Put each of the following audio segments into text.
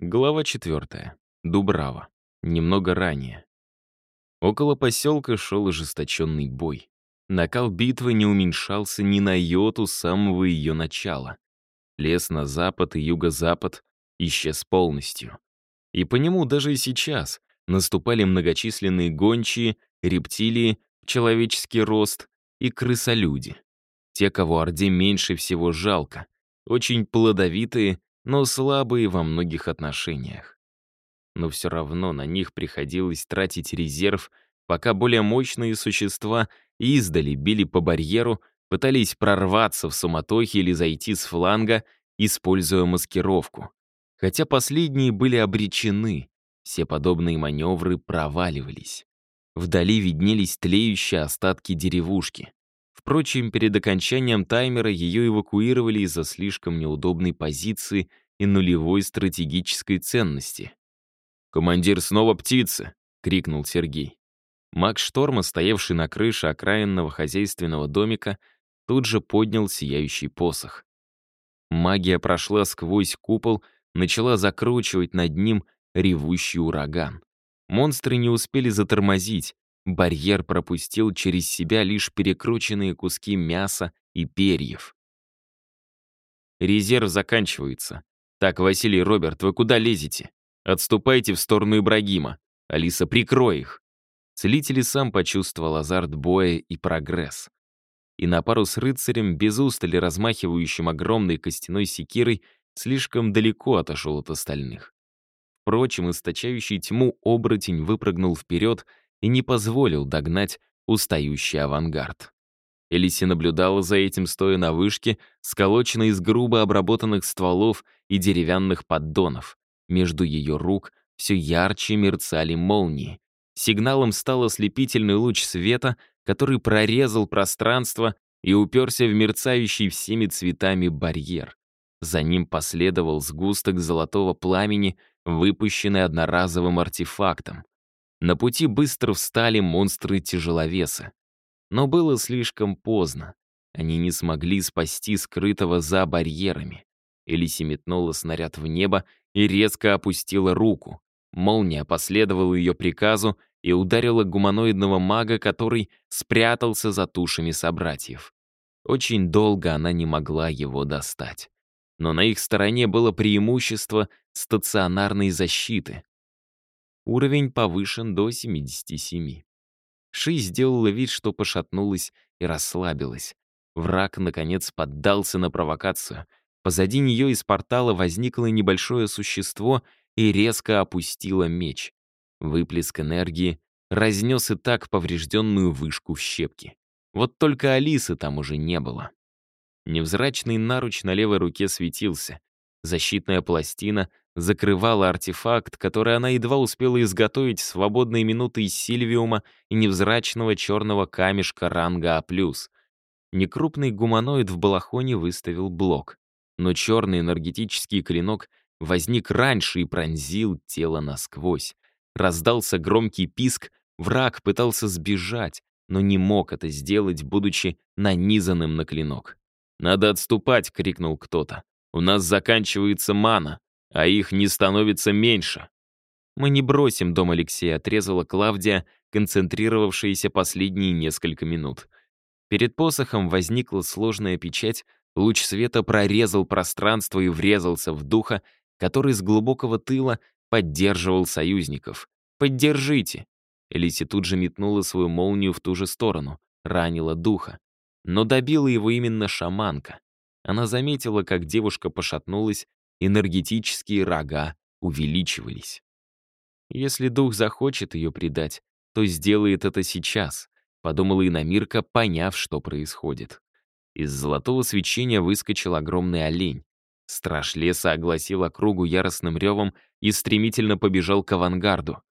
Глава 4. Дубрава. Немного ранее. Около поселка шел ожесточенный бой. Накал битвы не уменьшался ни на йоту с самого ее начала. Лес на запад и юго-запад исчез полностью. И по нему даже и сейчас наступали многочисленные гончие, рептилии, человеческий рост и крысолюди. Те, кого Орде меньше всего жалко, очень плодовитые, но слабые во многих отношениях. Но все равно на них приходилось тратить резерв, пока более мощные существа издали били по барьеру, пытались прорваться в суматохе или зайти с фланга, используя маскировку. Хотя последние были обречены, все подобные маневры проваливались. Вдали виднелись тлеющие остатки деревушки. Впрочем, перед окончанием таймера ее эвакуировали из-за слишком неудобной позиции и нулевой стратегической ценности. «Командир снова птица!» — крикнул Сергей. Маг Шторма, стоявший на крыше окраинного хозяйственного домика, тут же поднял сияющий посох. Магия прошла сквозь купол, начала закручивать над ним ревущий ураган. Монстры не успели затормозить, Барьер пропустил через себя лишь перекрученные куски мяса и перьев. Резерв заканчивается. Так, Василий Роберт, вы куда лезете? Отступайте в сторону Ибрагима. Алиса, прикрой их. Целитель сам почувствовал азарт боя и прогресс. И на пару с рыцарем, без устали размахивающим огромной костяной секирой, слишком далеко отошел от остальных. Впрочем, источающий тьму оборотень выпрыгнул вперед и не позволил догнать устающий авангард. Элиси наблюдала за этим, стоя на вышке, сколоченной из грубо обработанных стволов и деревянных поддонов. Между ее рук все ярче мерцали молнии. Сигналом стал ослепительный луч света, который прорезал пространство и уперся в мерцающий всеми цветами барьер. За ним последовал сгусток золотого пламени, выпущенный одноразовым артефактом. На пути быстро встали монстры-тяжеловесы. Но было слишком поздно. Они не смогли спасти скрытого за барьерами. Элиси метнула снаряд в небо и резко опустила руку. Молния последовала ее приказу и ударила гуманоидного мага, который спрятался за тушами собратьев. Очень долго она не могла его достать. Но на их стороне было преимущество стационарной защиты. Уровень повышен до 77. Ши сделала вид, что пошатнулась и расслабилась. Враг, наконец, поддался на провокацию. Позади нее из портала возникло небольшое существо и резко опустило меч. Выплеск энергии разнес и так поврежденную вышку в щепки. Вот только Алисы там уже не было. Невзрачный наруч на левой руке светился. Защитная пластина закрывала артефакт, который она едва успела изготовить в свободные минуты из сильвиума и невзрачного черного камешка ранга А+. Некрупный гуманоид в балахоне выставил блок. Но черный энергетический клинок возник раньше и пронзил тело насквозь. Раздался громкий писк, враг пытался сбежать, но не мог это сделать, будучи нанизанным на клинок. «Надо отступать!» — крикнул кто-то. «У нас заканчивается мана!» А их не становится меньше. Мы не бросим дом Алексея, отрезала Клавдия, концентрировавшаяся последние несколько минут. Перед посохом возникла сложная печать, луч света прорезал пространство и врезался в духа, который с глубокого тыла поддерживал союзников. «Поддержите!» Элиси тут же метнула свою молнию в ту же сторону, ранила духа. Но добила его именно шаманка. Она заметила, как девушка пошатнулась энергетические рога увеличивались. Если дух захочет ее предать, то сделает это сейчас, подумала Иномирка, поняв, что происходит. Из золотого свечения выскочил огромный олень. Страж леса огласил округу яростным ревом и стремительно побежал к авангарду.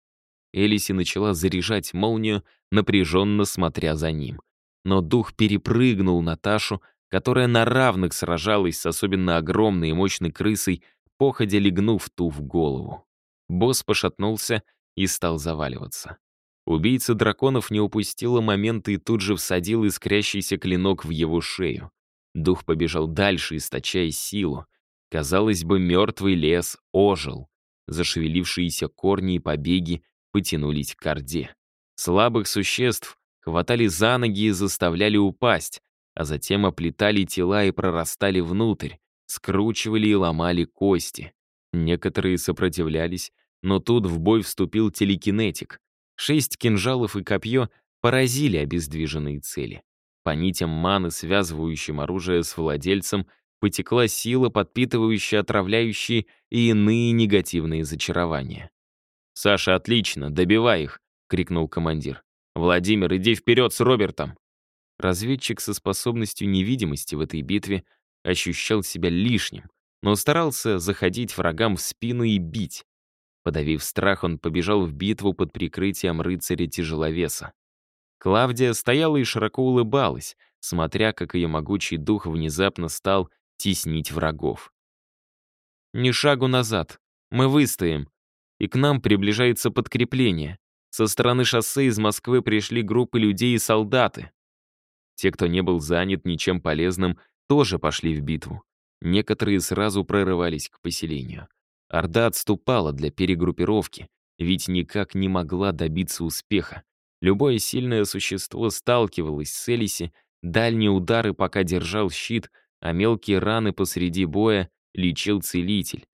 Элиси начала заряжать молнию, напряженно смотря за ним. Но дух перепрыгнул Наташу, которая на равных сражалась с особенно огромной и мощной крысой, походя легнув ту в голову. Босс пошатнулся и стал заваливаться. Убийца драконов не упустила момента и тут же всадил искрящийся клинок в его шею. Дух побежал дальше, источая силу. Казалось бы, мертвый лес ожил. Зашевелившиеся корни и побеги потянулись к Орде. Слабых существ хватали за ноги и заставляли упасть, а затем оплетали тела и прорастали внутрь, скручивали и ломали кости. Некоторые сопротивлялись, но тут в бой вступил телекинетик. Шесть кинжалов и копье поразили обездвиженные цели. По нитям маны, связывающим оружие с владельцем, потекла сила, подпитывающая отравляющие и иные негативные зачарования. «Саша, отлично, добивай их!» — крикнул командир. «Владимир, иди вперед с Робертом!» Разведчик со способностью невидимости в этой битве ощущал себя лишним, но старался заходить врагам в спину и бить. Подавив страх, он побежал в битву под прикрытием рыцаря-тяжеловеса. Клавдия стояла и широко улыбалась, смотря, как ее могучий дух внезапно стал теснить врагов. «Ни шагу назад. Мы выстоим. И к нам приближается подкрепление. Со стороны шоссе из Москвы пришли группы людей и солдаты. Те, кто не был занят ничем полезным, тоже пошли в битву. Некоторые сразу прорывались к поселению. Орда отступала для перегруппировки, ведь никак не могла добиться успеха. Любое сильное существо сталкивалось с Элиси, дальние удары пока держал щит, а мелкие раны посреди боя лечил целитель.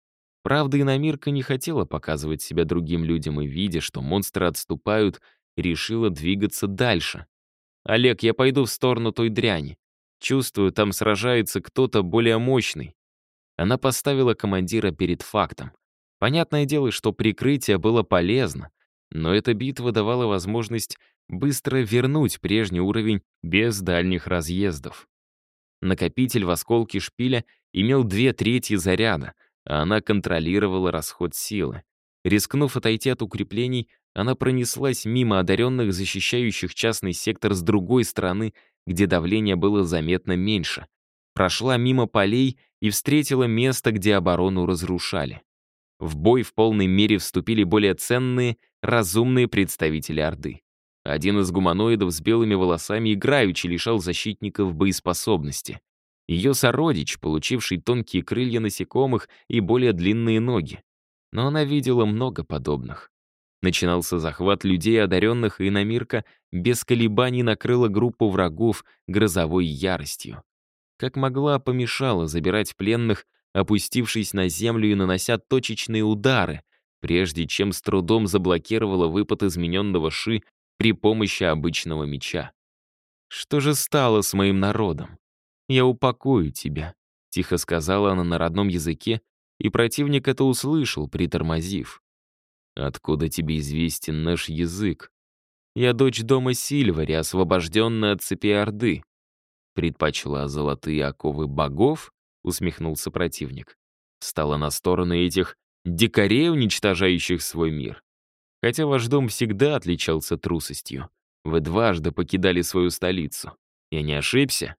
Правда, иномирка не хотела показывать себя другим людям и, видя, что монстры отступают, решила двигаться дальше. «Олег, я пойду в сторону той дряни. Чувствую, там сражается кто-то более мощный». Она поставила командира перед фактом. Понятное дело, что прикрытие было полезно, но эта битва давала возможность быстро вернуть прежний уровень без дальних разъездов. Накопитель в осколке шпиля имел две трети заряда, а она контролировала расход силы. Рискнув отойти от укреплений, она пронеслась мимо одаренных, защищающих частный сектор с другой стороны, где давление было заметно меньше. Прошла мимо полей и встретила место, где оборону разрушали. В бой в полной мере вступили более ценные, разумные представители Орды. Один из гуманоидов с белыми волосами играючи лишал защитников боеспособности. Ее сородич, получивший тонкие крылья насекомых и более длинные ноги. Но она видела много подобных. Начинался захват людей, одаренных, и иномирка без колебаний накрыла группу врагов грозовой яростью. Как могла, помешала забирать пленных, опустившись на землю и нанося точечные удары, прежде чем с трудом заблокировала выпад измененного Ши при помощи обычного меча. «Что же стало с моим народом? Я упакую тебя», — тихо сказала она на родном языке, и противник это услышал, притормозив. Откуда тебе известен наш язык? Я дочь дома Сильвари, освобожденная от цепи Орды. Предпочла золотые оковы богов? Усмехнулся противник. Стала на сторону этих дикарей, уничтожающих свой мир. Хотя ваш дом всегда отличался трусостью. Вы дважды покидали свою столицу. Я не ошибся?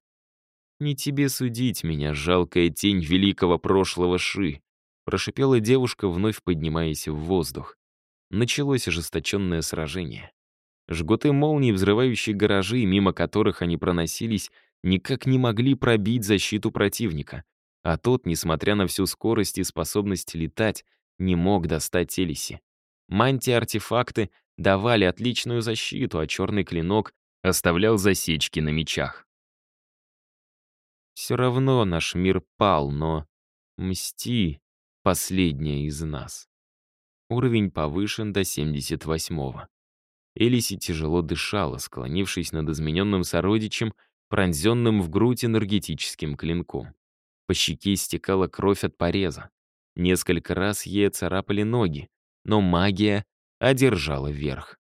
Не тебе судить меня, жалкая тень великого прошлого Ши, прошипела девушка, вновь поднимаясь в воздух началось ожесточенное сражение. Жгуты молний, взрывающие гаражи, мимо которых они проносились, никак не могли пробить защиту противника. А тот, несмотря на всю скорость и способность летать, не мог достать Элиси. Мантии-артефакты давали отличную защиту, а черный клинок оставлял засечки на мечах. Все равно наш мир пал, но мсти — последняя из нас. Уровень повышен до 78-го. Элиси тяжело дышала, склонившись над измененным сородичем, пронзенным в грудь энергетическим клинком. По щеке стекала кровь от пореза. Несколько раз ей царапали ноги, но магия одержала верх.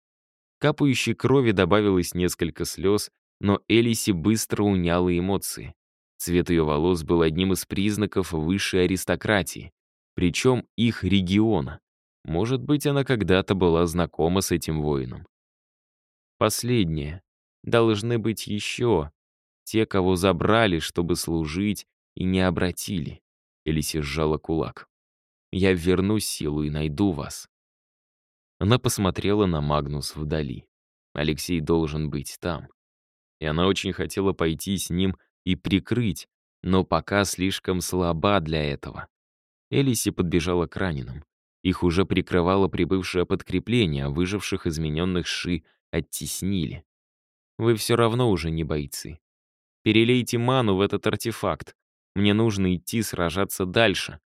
Капающей крови добавилось несколько слез, но Элиси быстро уняла эмоции. Цвет ее волос был одним из признаков высшей аристократии, причем их региона. Может быть, она когда-то была знакома с этим воином. Последнее. Должны быть еще. Те, кого забрали, чтобы служить, и не обратили. Элиси сжала кулак. «Я верну силу и найду вас». Она посмотрела на Магнус вдали. Алексей должен быть там. И она очень хотела пойти с ним и прикрыть, но пока слишком слаба для этого. Элиси подбежала к раненым. Их уже прикрывало прибывшее подкрепление, а выживших измененных Ши оттеснили. Вы все равно уже не бойцы. Перелейте ману в этот артефакт. Мне нужно идти сражаться дальше.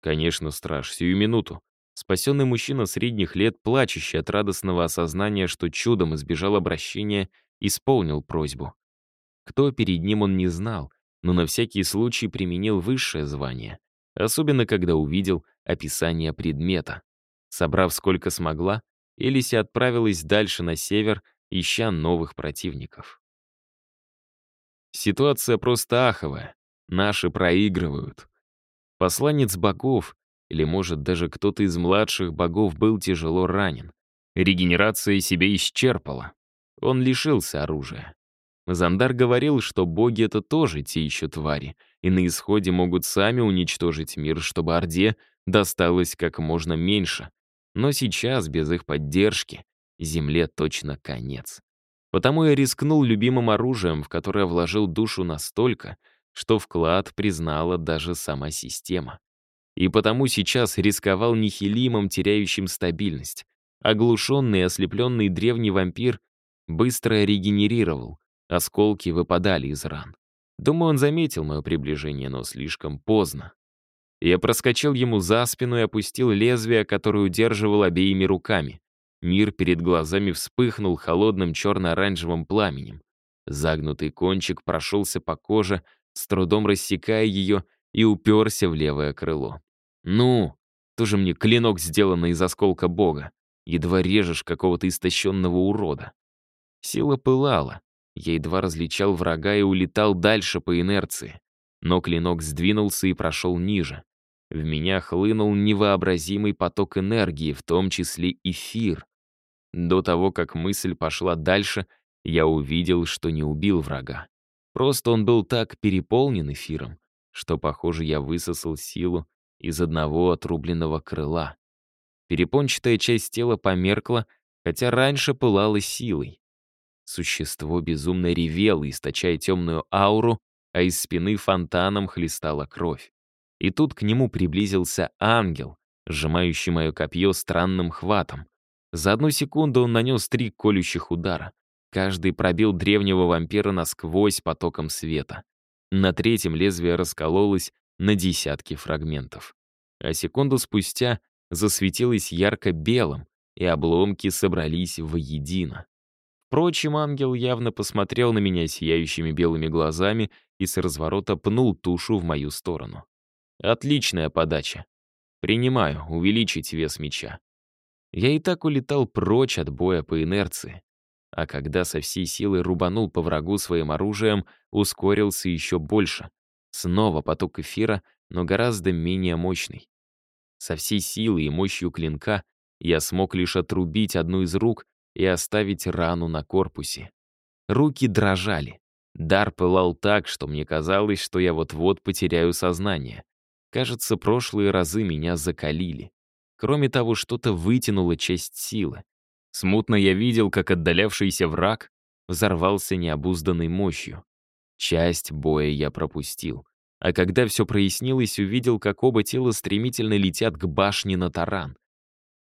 Конечно, страж, сию минуту. Спасенный мужчина средних лет, плачущий от радостного осознания, что чудом избежал обращения, исполнил просьбу. Кто перед ним он не знал, но на всякий случай применил высшее звание, особенно когда увидел описание предмета. Собрав сколько смогла, Элиси отправилась дальше на север, ища новых противников. Ситуация просто аховая. Наши проигрывают. Посланец богов, или, может, даже кто-то из младших богов был тяжело ранен. Регенерация себе исчерпала. Он лишился оружия. Зандар говорил, что боги — это тоже те еще твари, и на исходе могут сами уничтожить мир, чтобы Орде досталось как можно меньше. Но сейчас, без их поддержки, Земле точно конец. Потому я рискнул любимым оружием, в которое вложил душу настолько, что вклад признала даже сама система. И потому сейчас рисковал нихилимом, теряющим стабильность. Оглушенный и ослепленный древний вампир быстро регенерировал, осколки выпадали из ран. Думаю, он заметил мое приближение, но слишком поздно. Я проскочил ему за спину и опустил лезвие, которое удерживал обеими руками. Мир перед глазами вспыхнул холодным черно-оранжевым пламенем. Загнутый кончик прошелся по коже, с трудом рассекая ее, и уперся в левое крыло. «Ну, тоже мне клинок, сделанный из осколка бога. Едва режешь какого-то истощенного урода». Сила пылала. Я едва различал врага и улетал дальше по инерции. Но клинок сдвинулся и прошел ниже. В меня хлынул невообразимый поток энергии, в том числе эфир. До того, как мысль пошла дальше, я увидел, что не убил врага. Просто он был так переполнен эфиром, что, похоже, я высосал силу из одного отрубленного крыла. Перепончатая часть тела померкла, хотя раньше пылала силой. Существо безумно ревело, источая темную ауру, а из спины фонтаном хлестала кровь. И тут к нему приблизился ангел, сжимающий мое копье странным хватом. За одну секунду он нанес три колющих удара. Каждый пробил древнего вампира насквозь потоком света. На третьем лезвие раскололось на десятки фрагментов. А секунду спустя засветилось ярко-белым, и обломки собрались воедино. Впрочем, ангел явно посмотрел на меня сияющими белыми глазами и с разворота пнул тушу в мою сторону. Отличная подача. Принимаю, увеличить вес меча. Я и так улетал прочь от боя по инерции. А когда со всей силы рубанул по врагу своим оружием, ускорился еще больше. Снова поток эфира, но гораздо менее мощный. Со всей силой и мощью клинка я смог лишь отрубить одну из рук и оставить рану на корпусе. Руки дрожали. Дар пылал так, что мне казалось, что я вот-вот потеряю сознание. Кажется, прошлые разы меня закалили. Кроме того, что-то вытянуло часть силы. Смутно я видел, как отдалявшийся враг взорвался необузданной мощью. Часть боя я пропустил. А когда все прояснилось, увидел, как оба тела стремительно летят к башне на таран.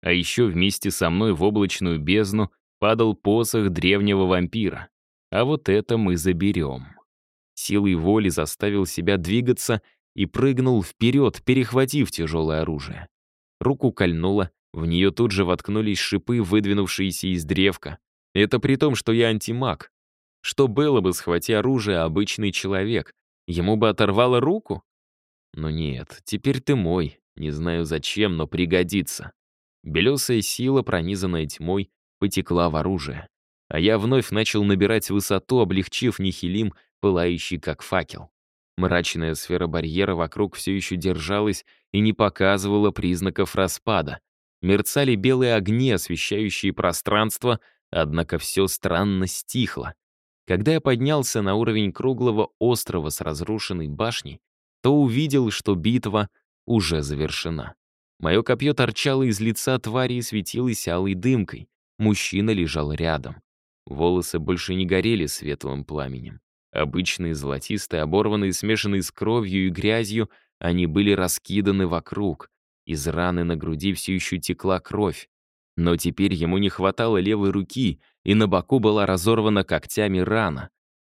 А еще вместе со мной в облачную бездну падал посох древнего вампира. А вот это мы заберем. Силой воли заставил себя двигаться и прыгнул вперед, перехватив тяжелое оружие. Руку кольнуло, в нее тут же воткнулись шипы, выдвинувшиеся из древка. Это при том, что я антимаг. Что было бы, схвати оружие, обычный человек? Ему бы оторвало руку? Но нет, теперь ты мой. Не знаю зачем, но пригодится. Белесая сила, пронизанная тьмой, потекла в оружие. А я вновь начал набирать высоту, облегчив нихилим, пылающий как факел. Мрачная сфера барьера вокруг все еще держалась и не показывала признаков распада. Мерцали белые огни, освещающие пространство, однако все странно стихло. Когда я поднялся на уровень круглого острова с разрушенной башней, то увидел, что битва уже завершена. Мое копье торчало из лица твари и светилось алой дымкой. Мужчина лежал рядом. Волосы больше не горели светлым пламенем. Обычные золотистые, оборванные, смешанные с кровью и грязью, они были раскиданы вокруг. Из раны на груди все еще текла кровь. Но теперь ему не хватало левой руки, и на боку была разорвана когтями рана.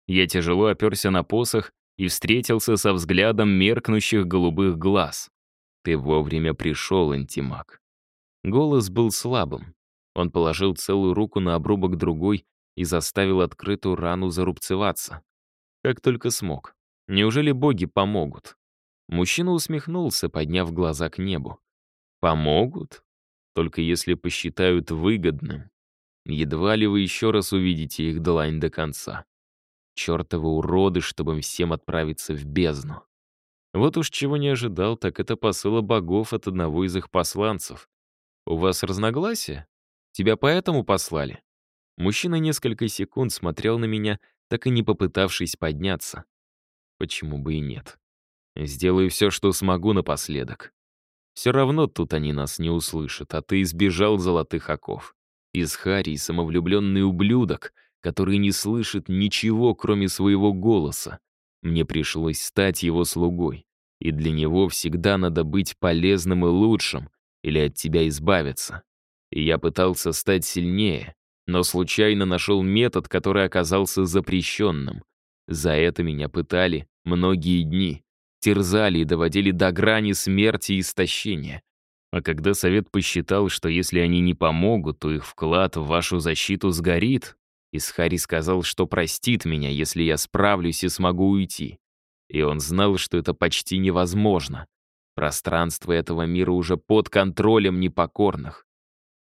Я тяжело оперся на посох и встретился со взглядом меркнущих голубых глаз. «Ты вовремя пришел, антимаг». Голос был слабым. Он положил целую руку на обрубок другой и заставил открытую рану зарубцеваться. Как только смог. Неужели боги помогут? Мужчина усмехнулся, подняв глаза к небу. «Помогут? Только если посчитают выгодным. Едва ли вы еще раз увидите их длань до конца. Чертовы уроды, чтобы всем отправиться в бездну. Вот уж чего не ожидал, так это посыла богов от одного из их посланцев. У вас разногласия? Тебя поэтому послали? Мужчина несколько секунд смотрел на меня, так и не попытавшись подняться. Почему бы и нет? Сделаю все, что смогу напоследок. Все равно тут они нас не услышат, а ты избежал золотых оков. Из Харри самовлюбленный ублюдок, который не слышит ничего, кроме своего голоса. Мне пришлось стать его слугой, и для него всегда надо быть полезным и лучшим, или от тебя избавиться. И я пытался стать сильнее, но случайно нашел метод, который оказался запрещенным. За это меня пытали многие дни терзали и доводили до грани смерти и истощения. А когда совет посчитал, что если они не помогут, то их вклад в вашу защиту сгорит, Исхари сказал, что простит меня, если я справлюсь и смогу уйти. И он знал, что это почти невозможно. Пространство этого мира уже под контролем непокорных.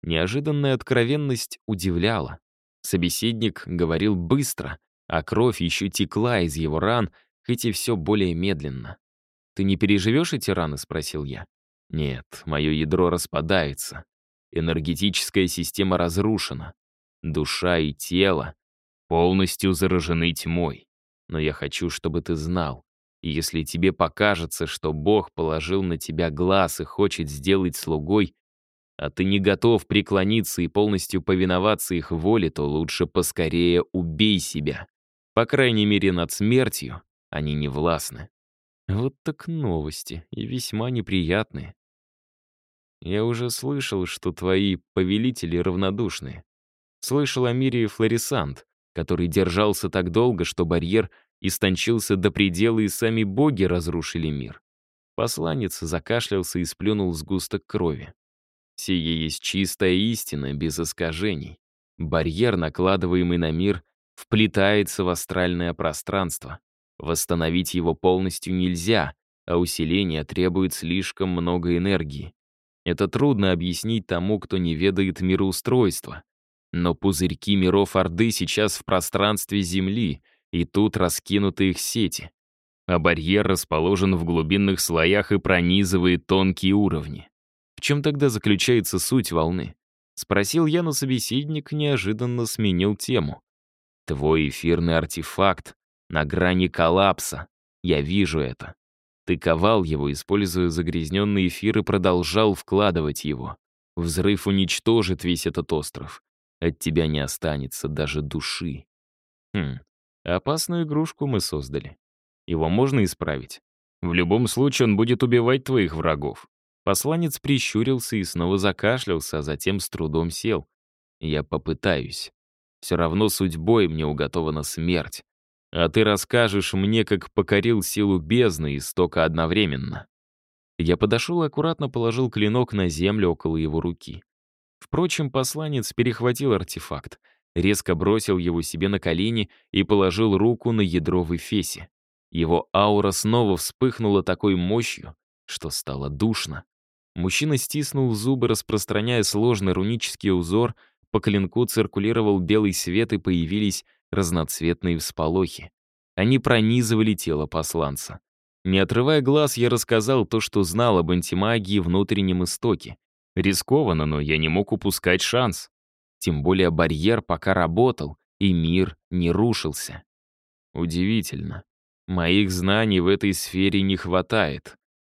Неожиданная откровенность удивляла. Собеседник говорил быстро, а кровь еще текла из его ран, хоть и все более медленно. «Ты не переживешь эти раны?» — спросил я. «Нет, мое ядро распадается. Энергетическая система разрушена. Душа и тело полностью заражены тьмой. Но я хочу, чтобы ты знал, если тебе покажется, что Бог положил на тебя глаз и хочет сделать слугой, а ты не готов преклониться и полностью повиноваться их воле, то лучше поскорее убей себя. По крайней мере, над смертью они не властны. Вот так новости, и весьма неприятные. Я уже слышал, что твои повелители равнодушны. Слышал о мире Флорисант, который держался так долго, что барьер истончился до предела, и сами боги разрушили мир. Посланец закашлялся и сплюнул сгусток крови. Сие есть чистая истина, без искажений. Барьер, накладываемый на мир, вплетается в астральное пространство. Восстановить его полностью нельзя, а усиление требует слишком много энергии. Это трудно объяснить тому, кто не ведает мироустройства. Но пузырьки миров Орды сейчас в пространстве Земли, и тут раскинуты их сети. А барьер расположен в глубинных слоях и пронизывает тонкие уровни. В чем тогда заключается суть волны? Спросил я, но собеседник неожиданно сменил тему. Твой эфирный артефакт на грани коллапса. Я вижу это. Ты ковал его, используя загрязненный эфир, и продолжал вкладывать его. Взрыв уничтожит весь этот остров. От тебя не останется даже души. Хм, опасную игрушку мы создали. Его можно исправить. В любом случае он будет убивать твоих врагов. Посланец прищурился и снова закашлялся, а затем с трудом сел. Я попытаюсь. Все равно судьбой мне уготована смерть а ты расскажешь мне, как покорил силу бездны и одновременно». Я подошел и аккуратно положил клинок на землю около его руки. Впрочем, посланец перехватил артефакт, резко бросил его себе на колени и положил руку на ядро в эфесе. Его аура снова вспыхнула такой мощью, что стало душно. Мужчина стиснул зубы, распространяя сложный рунический узор, по клинку циркулировал белый свет и появились разноцветные всполохи. Они пронизывали тело посланца. Не отрывая глаз, я рассказал то, что знал об антимагии внутреннем истоке. Рискованно, но я не мог упускать шанс. Тем более барьер пока работал, и мир не рушился. Удивительно. Моих знаний в этой сфере не хватает.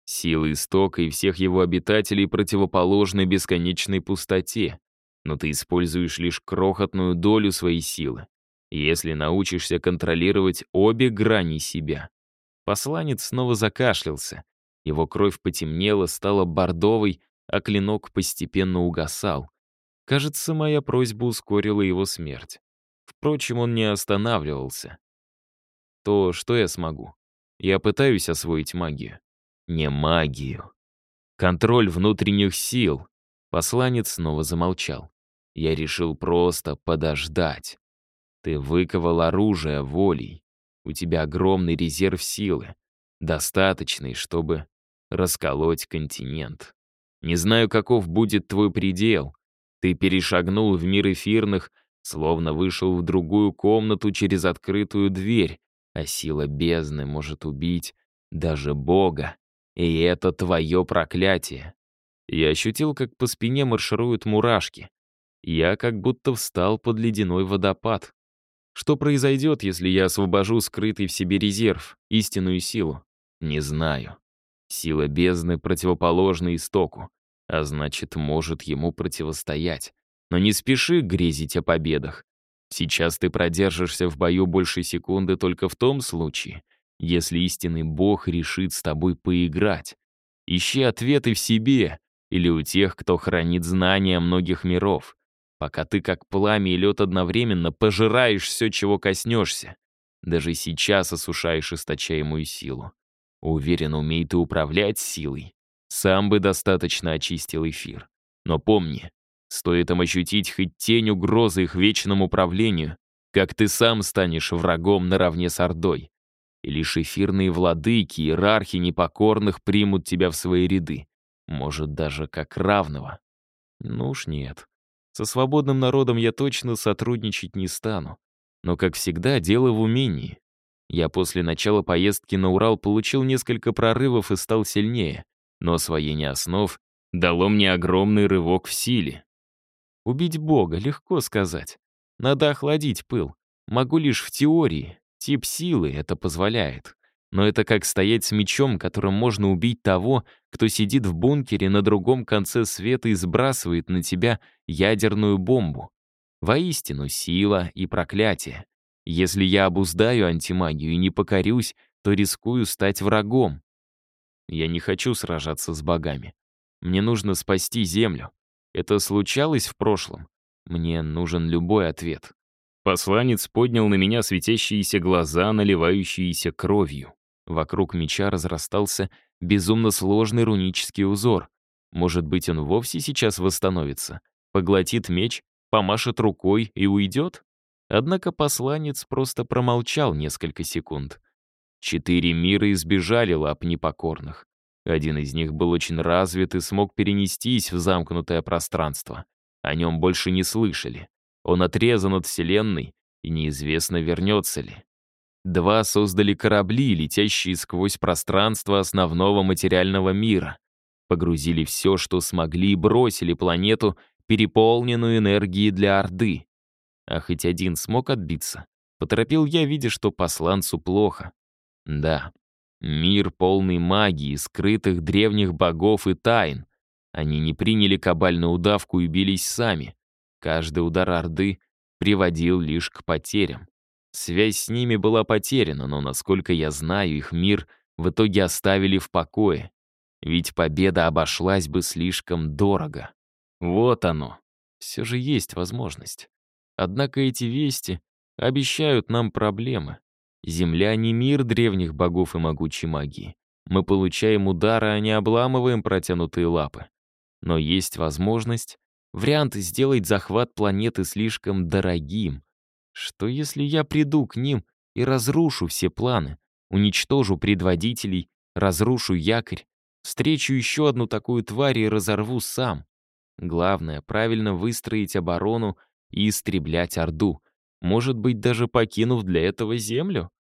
Силы истока и всех его обитателей противоположны бесконечной пустоте, но ты используешь лишь крохотную долю своей силы если научишься контролировать обе грани себя. Посланец снова закашлялся. Его кровь потемнела, стала бордовой, а клинок постепенно угасал. Кажется, моя просьба ускорила его смерть. Впрочем, он не останавливался. То что я смогу? Я пытаюсь освоить магию. Не магию. Контроль внутренних сил. Посланец снова замолчал. Я решил просто подождать. Ты выковал оружие волей. У тебя огромный резерв силы, достаточный, чтобы расколоть континент. Не знаю, каков будет твой предел. Ты перешагнул в мир эфирных, словно вышел в другую комнату через открытую дверь, а сила бездны может убить даже Бога. И это твое проклятие. Я ощутил, как по спине маршируют мурашки. Я как будто встал под ледяной водопад. Что произойдет, если я освобожу скрытый в себе резерв, истинную силу? Не знаю. Сила бездны противоположна истоку, а значит, может ему противостоять. Но не спеши грезить о победах. Сейчас ты продержишься в бою больше секунды только в том случае, если истинный бог решит с тобой поиграть. Ищи ответы в себе или у тех, кто хранит знания многих миров пока ты как пламя и лед одновременно пожираешь все, чего коснешься. Даже сейчас осушаешь источаемую силу. Уверен, умеет и управлять силой. Сам бы достаточно очистил эфир. Но помни, стоит им ощутить хоть тень угрозы их вечному правлению, как ты сам станешь врагом наравне с Ордой. И лишь эфирные владыки, иерархи непокорных примут тебя в свои ряды. Может, даже как равного. Ну уж нет. Со свободным народом я точно сотрудничать не стану. Но, как всегда, дело в умении. Я после начала поездки на Урал получил несколько прорывов и стал сильнее, но освоение основ дало мне огромный рывок в силе. Убить Бога легко сказать. Надо охладить пыл. Могу лишь в теории. Тип силы это позволяет. Но это как стоять с мечом, которым можно убить того, кто сидит в бункере на другом конце света и сбрасывает на тебя ядерную бомбу. Воистину, сила и проклятие. Если я обуздаю антимагию и не покорюсь, то рискую стать врагом. Я не хочу сражаться с богами. Мне нужно спасти Землю. Это случалось в прошлом? Мне нужен любой ответ. Посланец поднял на меня светящиеся глаза, наливающиеся кровью. Вокруг меча разрастался безумно сложный рунический узор. Может быть, он вовсе сейчас восстановится, поглотит меч, помашет рукой и уйдет? Однако посланец просто промолчал несколько секунд. Четыре мира избежали лап непокорных. Один из них был очень развит и смог перенестись в замкнутое пространство. О нем больше не слышали. Он отрезан от Вселенной, и неизвестно, вернется ли. Два создали корабли, летящие сквозь пространство основного материального мира. Погрузили все, что смогли, и бросили планету, переполненную энергией для Орды. А хоть один смог отбиться. Поторопил я, видя, что посланцу плохо. Да, мир полный магии, скрытых древних богов и тайн. Они не приняли кабальную удавку и бились сами. Каждый удар Орды приводил лишь к потерям. Связь с ними была потеряна, но, насколько я знаю, их мир в итоге оставили в покое. Ведь победа обошлась бы слишком дорого. Вот оно. Все же есть возможность. Однако эти вести обещают нам проблемы. Земля не мир древних богов и могучей магии. Мы получаем удары, а не обламываем протянутые лапы. Но есть возможность, вариант сделать захват планеты слишком дорогим, что если я приду к ним и разрушу все планы, уничтожу предводителей, разрушу якорь, встречу еще одну такую тварь и разорву сам? Главное, правильно выстроить оборону и истреблять Орду, может быть, даже покинув для этого землю?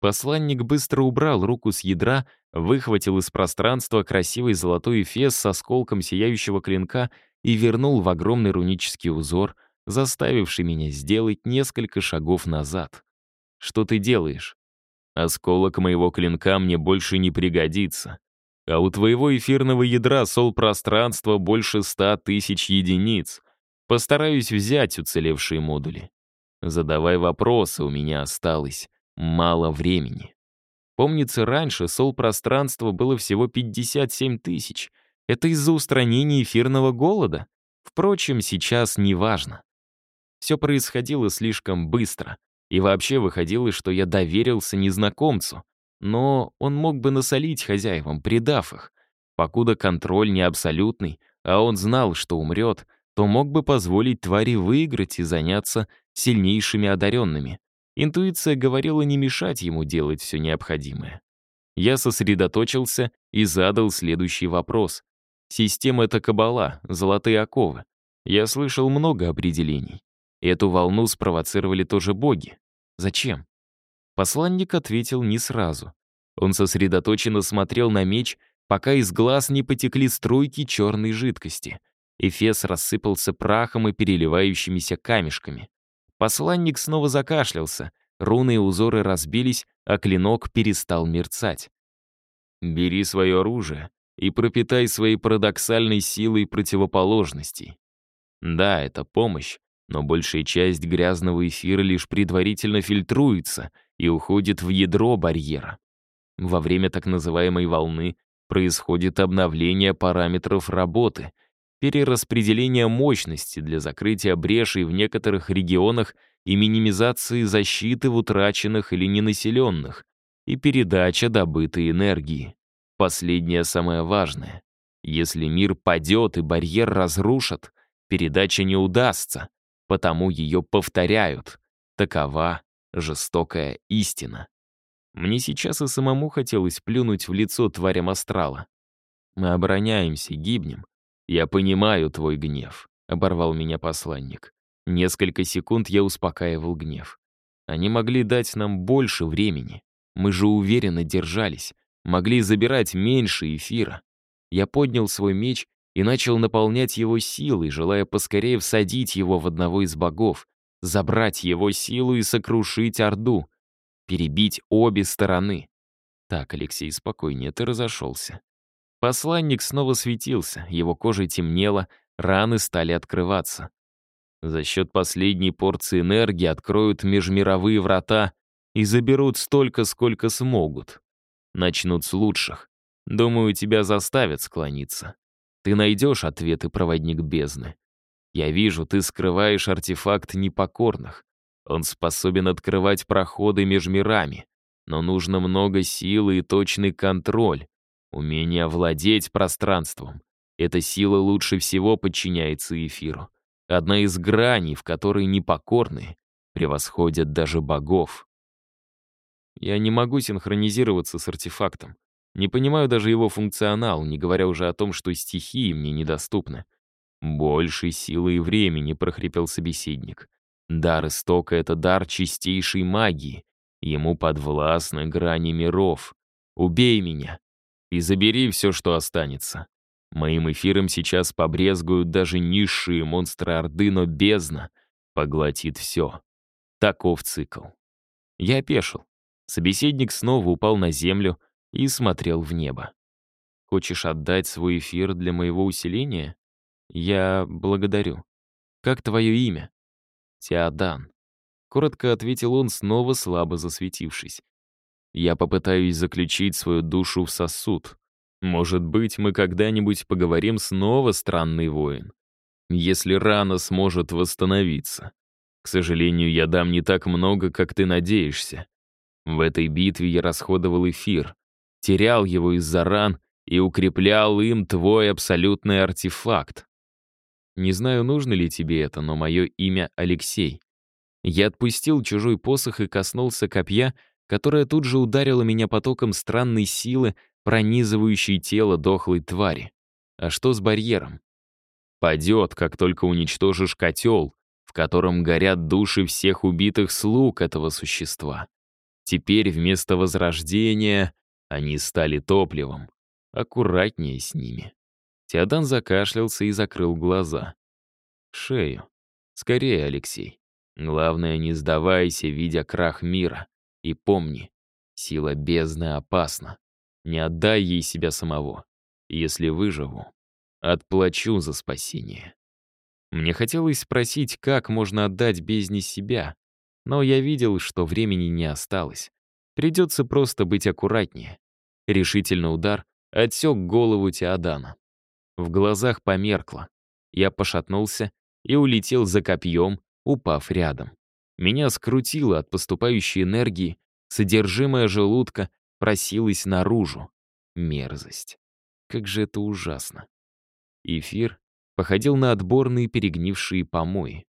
Посланник быстро убрал руку с ядра, выхватил из пространства красивый золотой эфес с осколком сияющего клинка и вернул в огромный рунический узор, заставивший меня сделать несколько шагов назад. «Что ты делаешь?» «Осколок моего клинка мне больше не пригодится. А у твоего эфирного ядра сол-пространства больше ста тысяч единиц. Постараюсь взять уцелевшие модули. Задавай вопросы, у меня осталось мало времени». Помнится, раньше сол-пространство было всего 57 тысяч. Это из-за устранения эфирного голода. Впрочем, сейчас не важно. Все происходило слишком быстро. И вообще выходило, что я доверился незнакомцу. Но он мог бы насолить хозяевам, предав их. Покуда контроль не абсолютный, а он знал, что умрет, то мог бы позволить твари выиграть и заняться сильнейшими одаренными. Интуиция говорила не мешать ему делать все необходимое. Я сосредоточился и задал следующий вопрос. Система — это кабала, золотые оковы. Я слышал много определений. Эту волну спровоцировали тоже боги. Зачем? Посланник ответил не сразу. Он сосредоточенно смотрел на меч, пока из глаз не потекли струйки черной жидкости. Эфес рассыпался прахом и переливающимися камешками. Посланник снова закашлялся, руны и узоры разбились, а клинок перестал мерцать. «Бери свое оружие и пропитай своей парадоксальной силой противоположностей. Да, это помощь, но большая часть грязного эфира лишь предварительно фильтруется и уходит в ядро барьера. Во время так называемой волны происходит обновление параметров работы, перераспределение мощности для закрытия брешей в некоторых регионах и минимизации защиты в утраченных или ненаселенных, и передача добытой энергии. Последнее самое важное. Если мир падет и барьер разрушат, передача не удастся, потому ее повторяют. Такова жестокая истина. Мне сейчас и самому хотелось плюнуть в лицо тварям астрала. Мы обороняемся, гибнем. Я понимаю твой гнев, — оборвал меня посланник. Несколько секунд я успокаивал гнев. Они могли дать нам больше времени. Мы же уверенно держались. Могли забирать меньше эфира. Я поднял свой меч и начал наполнять его силой, желая поскорее всадить его в одного из богов, забрать его силу и сокрушить Орду перебить обе стороны. Так, Алексей, спокойнее, ты разошелся. Посланник снова светился, его кожа темнела, раны стали открываться. За счет последней порции энергии откроют межмировые врата и заберут столько, сколько смогут. Начнут с лучших. Думаю, тебя заставят склониться. Ты найдешь ответы, проводник бездны. Я вижу, ты скрываешь артефакт непокорных. Он способен открывать проходы между мирами, но нужно много силы и точный контроль, умение овладеть пространством. Эта сила лучше всего подчиняется эфиру. Одна из граней, в которой непокорные превосходят даже богов. Я не могу синхронизироваться с артефактом. Не понимаю даже его функционал, не говоря уже о том, что стихии мне недоступны. «Больше силы и времени», — прохрипел собеседник. Дар истока — это дар чистейшей магии. Ему подвластны грани миров. Убей меня и забери все, что останется. Моим эфиром сейчас побрезгуют даже низшие монстры Орды, но бездна поглотит все. Таков цикл. Я опешил. Собеседник снова упал на землю и смотрел в небо. Хочешь отдать свой эфир для моего усиления? Я благодарю. Как твое имя? Теодан. Коротко ответил он, снова слабо засветившись. Я попытаюсь заключить свою душу в сосуд. Может быть, мы когда-нибудь поговорим снова, странный воин. Если рана сможет восстановиться. К сожалению, я дам не так много, как ты надеешься. В этой битве я расходовал эфир, терял его из-за ран и укреплял им твой абсолютный артефакт. Не знаю, нужно ли тебе это, но мое имя Алексей. Я отпустил чужой посох и коснулся копья, которое тут же ударило меня потоком странной силы, пронизывающей тело дохлой твари. А что с барьером? Падет, как только уничтожишь котел, в котором горят души всех убитых слуг этого существа. Теперь вместо возрождения они стали топливом. Аккуратнее с ними. Теодан закашлялся и закрыл глаза. «Шею. Скорее, Алексей. Главное, не сдавайся, видя крах мира. И помни, сила бездны опасна. Не отдай ей себя самого. Если выживу, отплачу за спасение». Мне хотелось спросить, как можно отдать бездне себя, но я видел, что времени не осталось. Придется просто быть аккуратнее. Решительно удар отсек голову Теодана. В глазах померкло. Я пошатнулся и улетел за копьем, упав рядом. Меня скрутило от поступающей энергии, содержимое желудка просилось наружу. Мерзость. Как же это ужасно. Эфир походил на отборные перегнившие помои.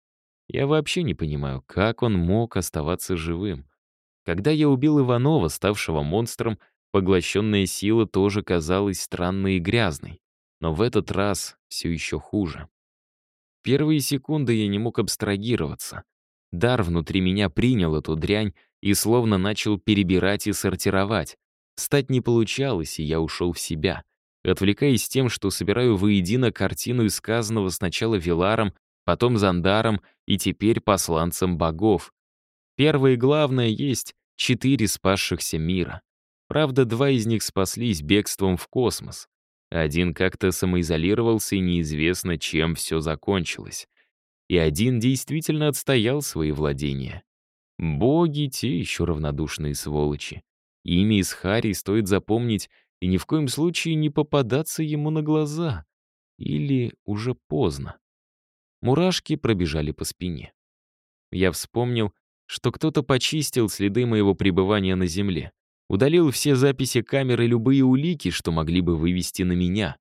Я вообще не понимаю, как он мог оставаться живым. Когда я убил Иванова, ставшего монстром, поглощенная сила тоже казалась странной и грязной. Но в этот раз все еще хуже. Первые секунды я не мог абстрагироваться. Дар внутри меня принял эту дрянь и словно начал перебирать и сортировать. Встать не получалось, и я ушел в себя, отвлекаясь тем, что собираю воедино картину из сказанного сначала Виларом, потом Зандаром и теперь посланцем богов. Первое и главное есть четыре спасшихся мира. Правда, два из них спаслись бегством в космос. Один как-то самоизолировался, и неизвестно, чем все закончилось. И один действительно отстоял свои владения. Боги — те еще равнодушные сволочи. Имя Исхари стоит запомнить и ни в коем случае не попадаться ему на глаза. Или уже поздно. Мурашки пробежали по спине. Я вспомнил, что кто-то почистил следы моего пребывания на Земле. Удалил все записи камер и любые улики, что могли бы вывести на меня.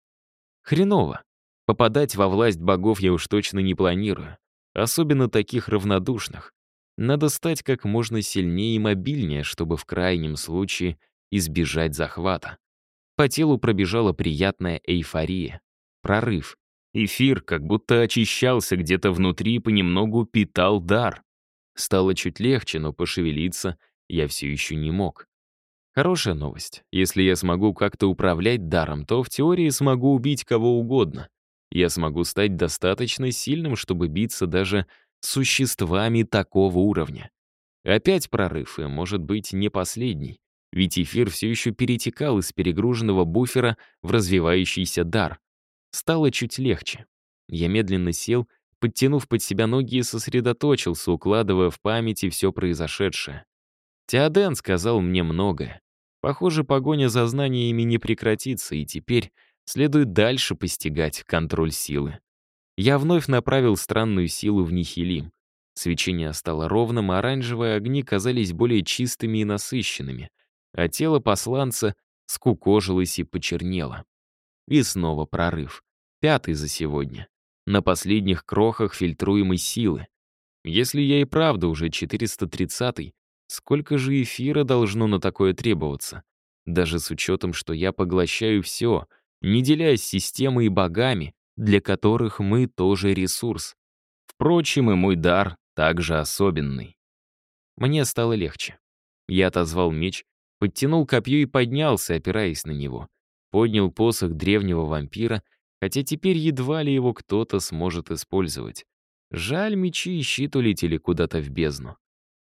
Хреново. Попадать во власть богов я уж точно не планирую. Особенно таких равнодушных. Надо стать как можно сильнее и мобильнее, чтобы в крайнем случае избежать захвата. По телу пробежала приятная эйфория. Прорыв. Эфир как будто очищался где-то внутри и понемногу питал дар. Стало чуть легче, но пошевелиться я все еще не мог. Хорошая новость. Если я смогу как-то управлять даром, то в теории смогу убить кого угодно. Я смогу стать достаточно сильным, чтобы биться даже с существами такого уровня. Опять прорыв, и, может быть, не последний. Ведь эфир все еще перетекал из перегруженного буфера в развивающийся дар. Стало чуть легче. Я медленно сел, подтянув под себя ноги и сосредоточился, укладывая в памяти все произошедшее. Теоден сказал мне многое. Похоже, погоня за знаниями не прекратится, и теперь следует дальше постигать контроль силы. Я вновь направил странную силу в Нихилим. Свечение стало ровным, а оранжевые огни казались более чистыми и насыщенными, а тело посланца скукожилось и почернело. И снова прорыв. Пятый за сегодня. На последних крохах фильтруемой силы. Если я и правда уже 430-й, Сколько же эфира должно на такое требоваться? Даже с учетом, что я поглощаю все, не делясь системой и богами, для которых мы тоже ресурс. Впрочем, и мой дар также особенный. Мне стало легче. Я отозвал меч, подтянул копье и поднялся, опираясь на него. Поднял посох древнего вампира, хотя теперь едва ли его кто-то сможет использовать. Жаль, мечи и щит улетели куда-то в бездну.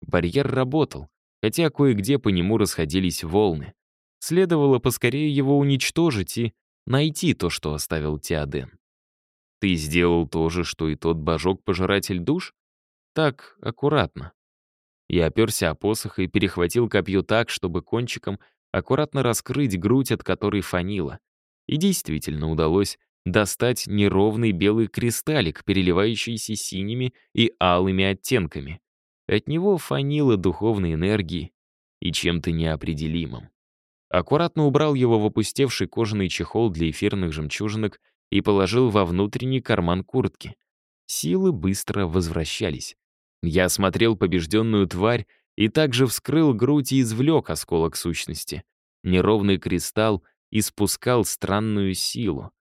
Барьер работал, хотя кое-где по нему расходились волны. Следовало поскорее его уничтожить и найти то, что оставил Теоден. Ты сделал то же, что и тот божок-пожиратель душ? Так, аккуратно. Я оперся о посох и перехватил копье так, чтобы кончиком аккуратно раскрыть грудь, от которой фанило. И действительно удалось достать неровный белый кристаллик, переливающийся синими и алыми оттенками. От него фанило духовной энергией и чем-то неопределимым. Аккуратно убрал его в опустевший кожаный чехол для эфирных жемчужинок и положил во внутренний карман куртки. Силы быстро возвращались. Я осмотрел побежденную тварь и также вскрыл грудь и извлек осколок сущности. Неровный кристалл испускал странную силу.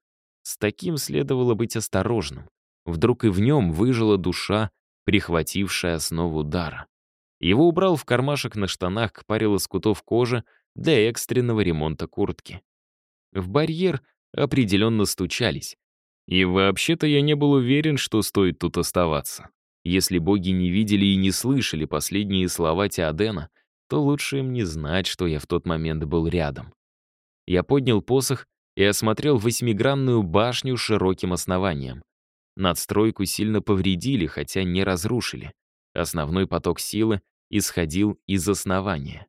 С таким следовало быть осторожным. Вдруг и в нем выжила душа прихватившая основу дара. Его убрал в кармашек на штанах к паре лоскутов кожи для экстренного ремонта куртки. В барьер определенно стучались. И вообще-то я не был уверен, что стоит тут оставаться. Если боги не видели и не слышали последние слова Теодена, то лучше им не знать, что я в тот момент был рядом. Я поднял посох и осмотрел восьмигранную башню с широким основанием. Надстройку сильно повредили, хотя не разрушили. Основной поток силы исходил из основания.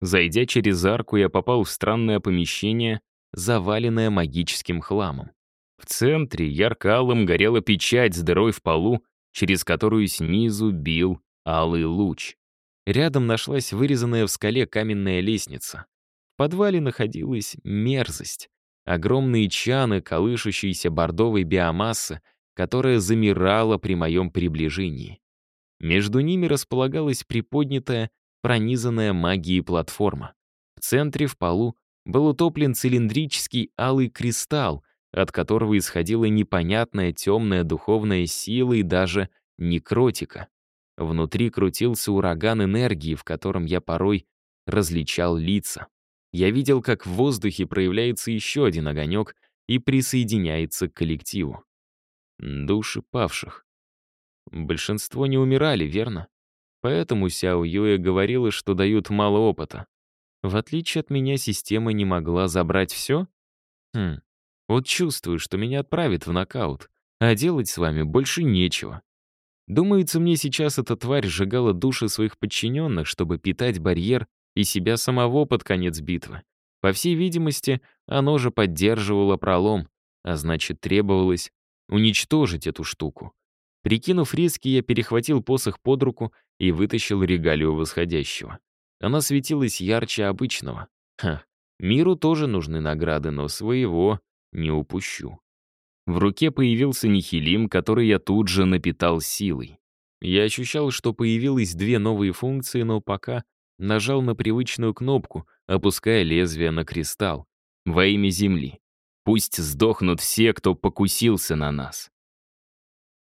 Зайдя через арку, я попал в странное помещение, заваленное магическим хламом. В центре ярко-алым горела печать с дырой в полу, через которую снизу бил алый луч. Рядом нашлась вырезанная в скале каменная лестница. В подвале находилась мерзость. Огромные чаны, колышущиеся бордовой биомассы, которая замирала при моем приближении. Между ними располагалась приподнятая, пронизанная магией платформа. В центре в полу был утоплен цилиндрический алый кристалл, от которого исходила непонятная темная духовная сила и даже некротика. Внутри крутился ураган энергии, в котором я порой различал лица. Я видел, как в воздухе проявляется еще один огонек и присоединяется к коллективу. Души павших. Большинство не умирали, верно? Поэтому Сяо Юэ говорила, что дают мало опыта. В отличие от меня, система не могла забрать все? Хм, вот чувствую, что меня отправят в нокаут, а делать с вами больше нечего. Думается, мне сейчас эта тварь сжигала души своих подчиненных, чтобы питать барьер и себя самого под конец битвы. По всей видимости, оно же поддерживало пролом, а значит, требовалось уничтожить эту штуку. Прикинув риски, я перехватил посох под руку и вытащил регалию восходящего. Она светилась ярче обычного. Ха, миру тоже нужны награды, но своего не упущу. В руке появился нихилим, который я тут же напитал силой. Я ощущал, что появилось две новые функции, но пока нажал на привычную кнопку, опуская лезвие на кристалл. Во имя Земли. Пусть сдохнут все, кто покусился на нас.